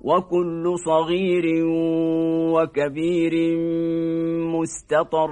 وكل صغير وكبير مستطر